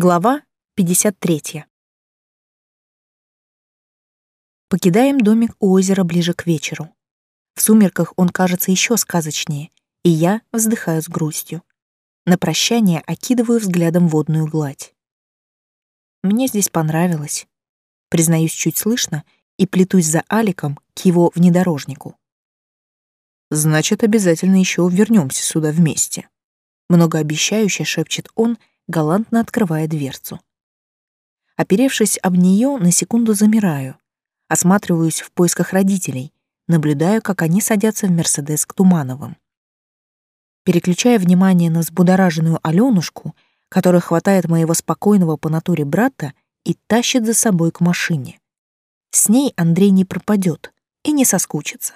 Глава 53. Покидаем домик у озера ближе к вечеру. В сумерках он кажется еще сказочнее, и я вздыхаю с грустью. На прощание окидываю взглядом водную гладь. Мне здесь понравилось. Признаюсь чуть слышно и плетусь за Аликом к его внедорожнику. Значит, обязательно еще вернемся сюда вместе. Многообещающе шепчет он галантно открывая дверцу. Оперевшись об нее, на секунду замираю, осматриваюсь в поисках родителей, наблюдаю, как они садятся в «Мерседес» к Тумановым. Переключая внимание на взбудораженную Алёнушку, которая хватает моего спокойного по натуре брата и тащит за собой к машине. С ней Андрей не пропадет и не соскучится.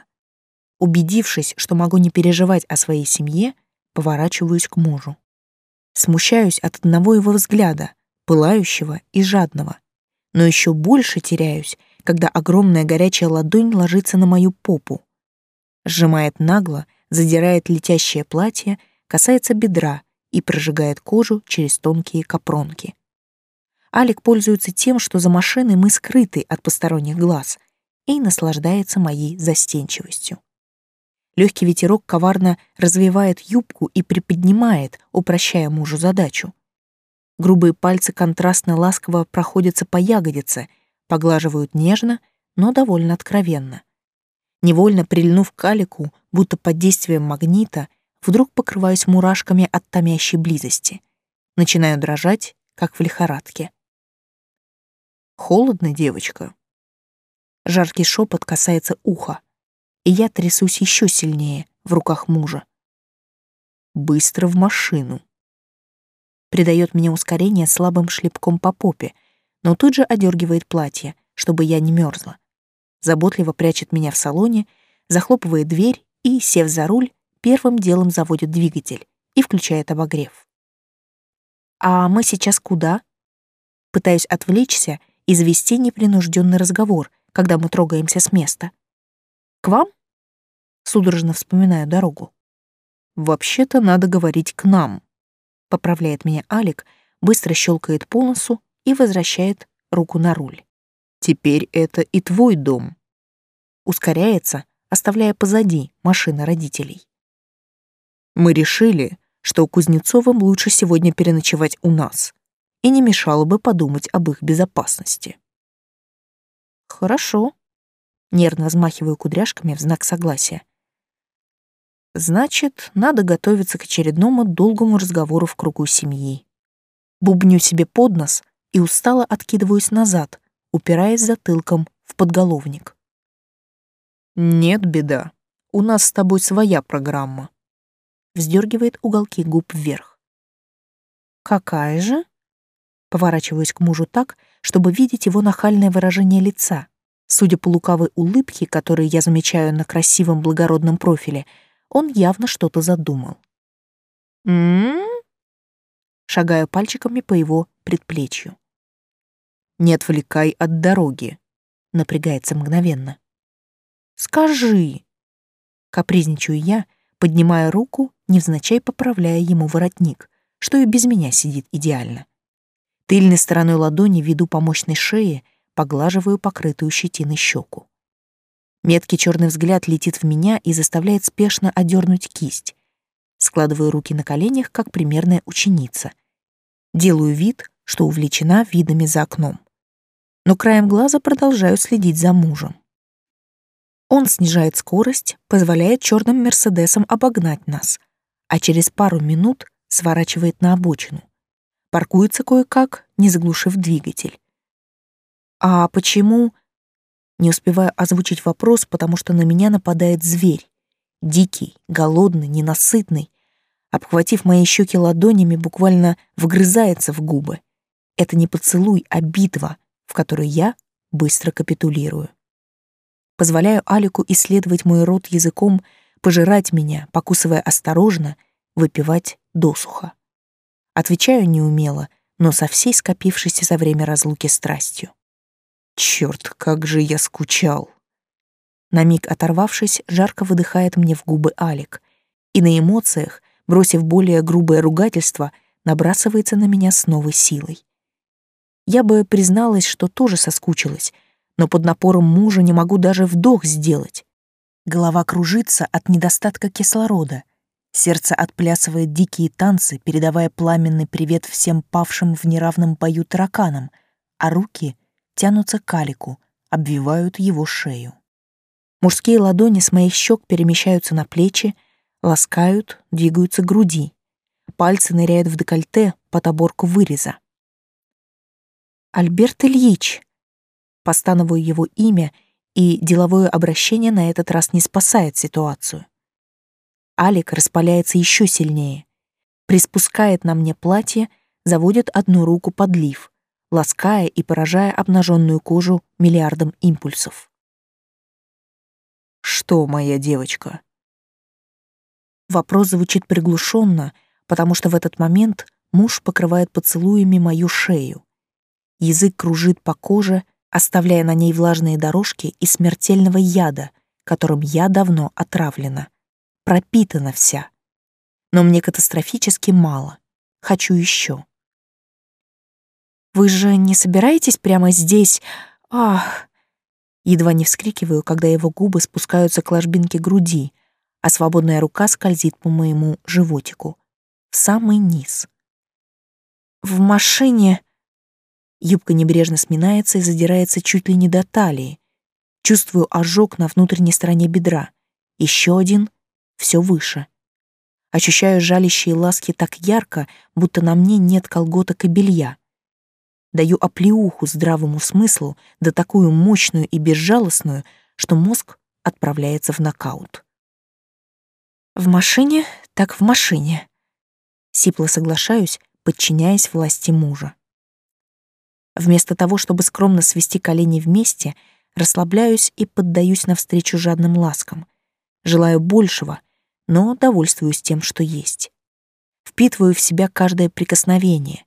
Убедившись, что могу не переживать о своей семье, поворачиваюсь к мужу. Смущаюсь от одного его взгляда, пылающего и жадного. Но еще больше теряюсь, когда огромная горячая ладонь ложится на мою попу. Сжимает нагло, задирает летящее платье, касается бедра и прожигает кожу через тонкие капронки. Алик пользуется тем, что за машиной мы скрыты от посторонних глаз, и наслаждается моей застенчивостью. Легкий ветерок коварно развивает юбку и приподнимает, упрощая мужу задачу. Грубые пальцы контрастно ласково проходятся по ягодице, поглаживают нежно, но довольно откровенно. Невольно прильнув к Алику, будто под действием магнита, вдруг покрываюсь мурашками от томящей близости. Начинаю дрожать, как в лихорадке. «Холодно, девочка?» Жаркий шепот касается уха и я трясусь еще сильнее в руках мужа. «Быстро в машину!» Придает мне ускорение слабым шлепком по попе, но тут же одергивает платье, чтобы я не мерзла. Заботливо прячет меня в салоне, захлопывает дверь и, сев за руль, первым делом заводит двигатель и включает обогрев. «А мы сейчас куда?» Пытаюсь отвлечься и завести непринужденный разговор, когда мы трогаемся с места. К вам? Судорожно вспоминаю дорогу. Вообще-то надо говорить к нам. Поправляет меня Алик, быстро щелкает по носу и возвращает руку на руль. Теперь это и твой дом. Ускоряется, оставляя позади машины родителей. Мы решили, что Кузнецовым лучше сегодня переночевать у нас, и не мешало бы подумать об их безопасности. Хорошо, Нервно взмахиваю кудряшками в знак согласия. Значит, надо готовиться к очередному долгому разговору в кругу семьи. Бубню себе под нос и устало откидываюсь назад, упираясь затылком в подголовник. «Нет, беда. У нас с тобой своя программа», — вздергивает уголки губ вверх. «Какая же?» Поворачиваюсь к мужу так, чтобы видеть его нахальное выражение лица. Судя по лукавой улыбке, которую я замечаю на красивом благородном профиле, он явно что-то задумал. «М-м-м?» Шагаю пальчиками по его предплечью. «Не отвлекай от дороги», — напрягается мгновенно. «Скажи!» Капризничаю я, поднимая руку, невзначай поправляя ему воротник, что и без меня сидит идеально. Тыльной стороной ладони веду по мощной шее, поглаживаю покрытую щетиной щеку. Меткий черный взгляд летит в меня и заставляет спешно одернуть кисть. Складываю руки на коленях, как примерная ученица. Делаю вид, что увлечена видами за окном. Но краем глаза продолжаю следить за мужем. Он снижает скорость, позволяет черным Мерседесам обогнать нас, а через пару минут сворачивает на обочину. Паркуется кое-как, не заглушив двигатель. «А почему...» Не успеваю озвучить вопрос, потому что на меня нападает зверь. Дикий, голодный, ненасытный. Обхватив мои щеки ладонями, буквально вгрызается в губы. Это не поцелуй, а битва, в которой я быстро капитулирую. Позволяю Алику исследовать мой рот языком, пожирать меня, покусывая осторожно, выпивать досуха. Отвечаю неумело, но со всей скопившейся за время разлуки страстью. Черт, как же я скучал. На миг оторвавшись, жарко выдыхает мне в губы Алик, и на эмоциях, бросив более грубое ругательство, набрасывается на меня с новой силой. Я бы призналась, что тоже соскучилась, но под напором мужа не могу даже вдох сделать. Голова кружится от недостатка кислорода. Сердце отплясывает дикие танцы, передавая пламенный привет всем павшим в неравном бою тараканам, а руки тянутся к Алику, обвивают его шею. Мужские ладони с моих щек перемещаются на плечи, ласкают, двигаются груди. Пальцы ныряют в декольте под оборку выреза. Альберт Ильич. Постановую его имя, и деловое обращение на этот раз не спасает ситуацию. Алик распаляется еще сильнее. Приспускает на мне платье, заводит одну руку под лиф, лаская и поражая обнаженную кожу миллиардом импульсов. «Что, моя девочка?» Вопрос звучит приглушенно, потому что в этот момент муж покрывает поцелуями мою шею. Язык кружит по коже, оставляя на ней влажные дорожки из смертельного яда, которым я давно отравлена. Пропитана вся. Но мне катастрофически мало. Хочу еще. «Вы же не собираетесь прямо здесь? Ах!» Едва не вскрикиваю, когда его губы спускаются к ложбинке груди, а свободная рука скользит по моему животику. В самый низ. «В машине...» Юбка небрежно сминается и задирается чуть ли не до талии. Чувствую ожог на внутренней стороне бедра. Еще один, все выше. Ощущаю жалящие ласки так ярко, будто на мне нет колготок и белья. Даю оплеуху здравому смыслу, да такую мощную и безжалостную, что мозг отправляется в нокаут. В машине, так в машине. Сипло соглашаюсь, подчиняясь власти мужа. Вместо того, чтобы скромно свести колени вместе, расслабляюсь и поддаюсь навстречу жадным ласкам. Желаю большего, но довольствуюсь тем, что есть. Впитываю в себя каждое прикосновение.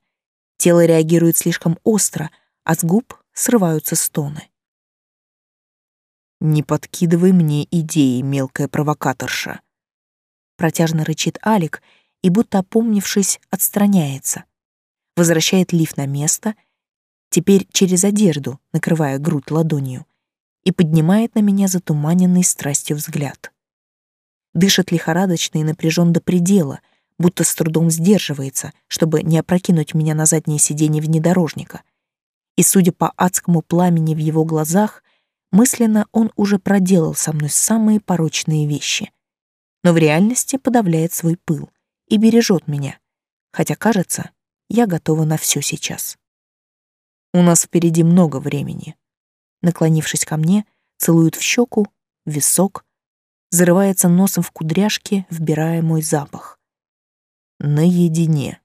Тело реагирует слишком остро, а с губ срываются стоны. «Не подкидывай мне идеи, мелкая провокаторша», — протяжно рычит Алик и, будто опомнившись, отстраняется. Возвращает лифт на место теперь через одежду, накрывая грудь ладонью, и поднимает на меня затуманенный страстью взгляд. Дышит лихорадочно и напряжен до предела, будто с трудом сдерживается, чтобы не опрокинуть меня на заднее сиденье внедорожника. И, судя по адскому пламени в его глазах, мысленно он уже проделал со мной самые порочные вещи. Но в реальности подавляет свой пыл и бережет меня, хотя, кажется, я готова на все сейчас. У нас впереди много времени. Наклонившись ко мне, целует в щеку, в висок, зарывается носом в кудряшки, вбирая мой запах. Наедине.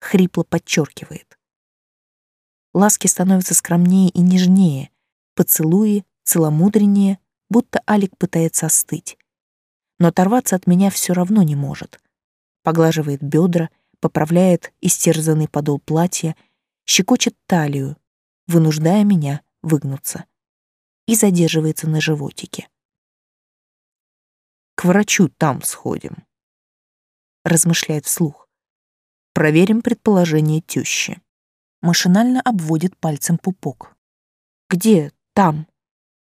Хрипло подчеркивает. Ласки становятся скромнее и нежнее, поцелуи целомудреннее, будто Алик пытается остыть. Но оторваться от меня все равно не может. Поглаживает бедра, поправляет истерзанный подол платья — щекочет талию, вынуждая меня выгнуться, и задерживается на животике. «К врачу там сходим», — размышляет вслух. «Проверим предположение тещи». Машинально обводит пальцем пупок. «Где там?»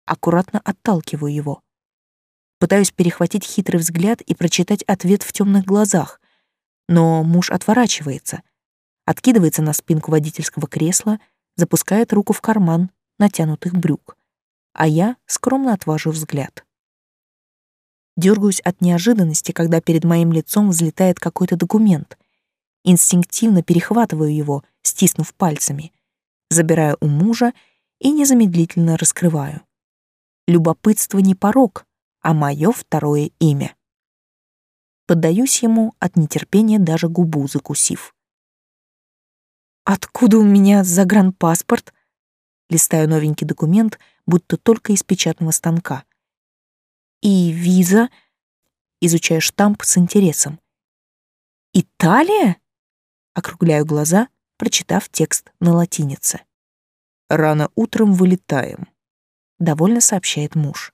Аккуратно отталкиваю его. Пытаюсь перехватить хитрый взгляд и прочитать ответ в темных глазах, но муж отворачивается, откидывается на спинку водительского кресла, запускает руку в карман натянутых брюк, а я скромно отвожу взгляд. Дергаюсь от неожиданности, когда перед моим лицом взлетает какой-то документ. Инстинктивно перехватываю его, стиснув пальцами, забираю у мужа и незамедлительно раскрываю. Любопытство не порог, а мое второе имя. Поддаюсь ему от нетерпения даже губу закусив. Откуда у меня загранпаспорт? Листаю новенький документ, будто только из печатного станка. И виза. Изучаю штамп с интересом. Италия? Округляю глаза, прочитав текст на латинице. Рано утром вылетаем, довольно сообщает муж.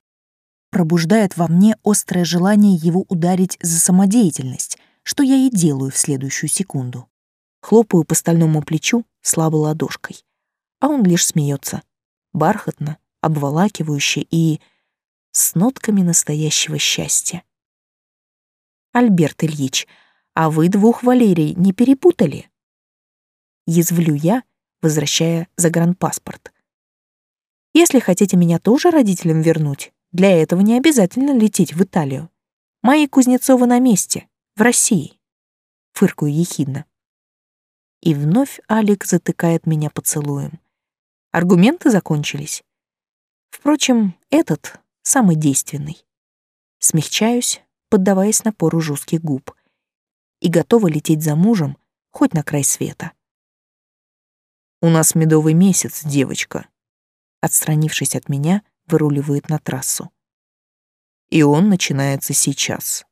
Пробуждает во мне острое желание его ударить за самодеятельность, что я и делаю в следующую секунду. Хлопаю по стальному плечу слабой ладошкой. А он лишь смеется, бархатно, обволакивающе и с нотками настоящего счастья. Альберт Ильич, а вы двух Валерий не перепутали? Язвлю я, возвращая загранпаспорт. Если хотите меня тоже родителям вернуть, для этого не обязательно лететь в Италию. Мои Кузнецовы на месте, в России. Фыркую ехидно. И вновь Алик затыкает меня поцелуем. Аргументы закончились. Впрочем, этот самый действенный. Смягчаюсь, поддаваясь напору жестких губ, и готова лететь за мужем хоть на край света. «У нас медовый месяц, девочка», отстранившись от меня, выруливает на трассу. И он начинается сейчас.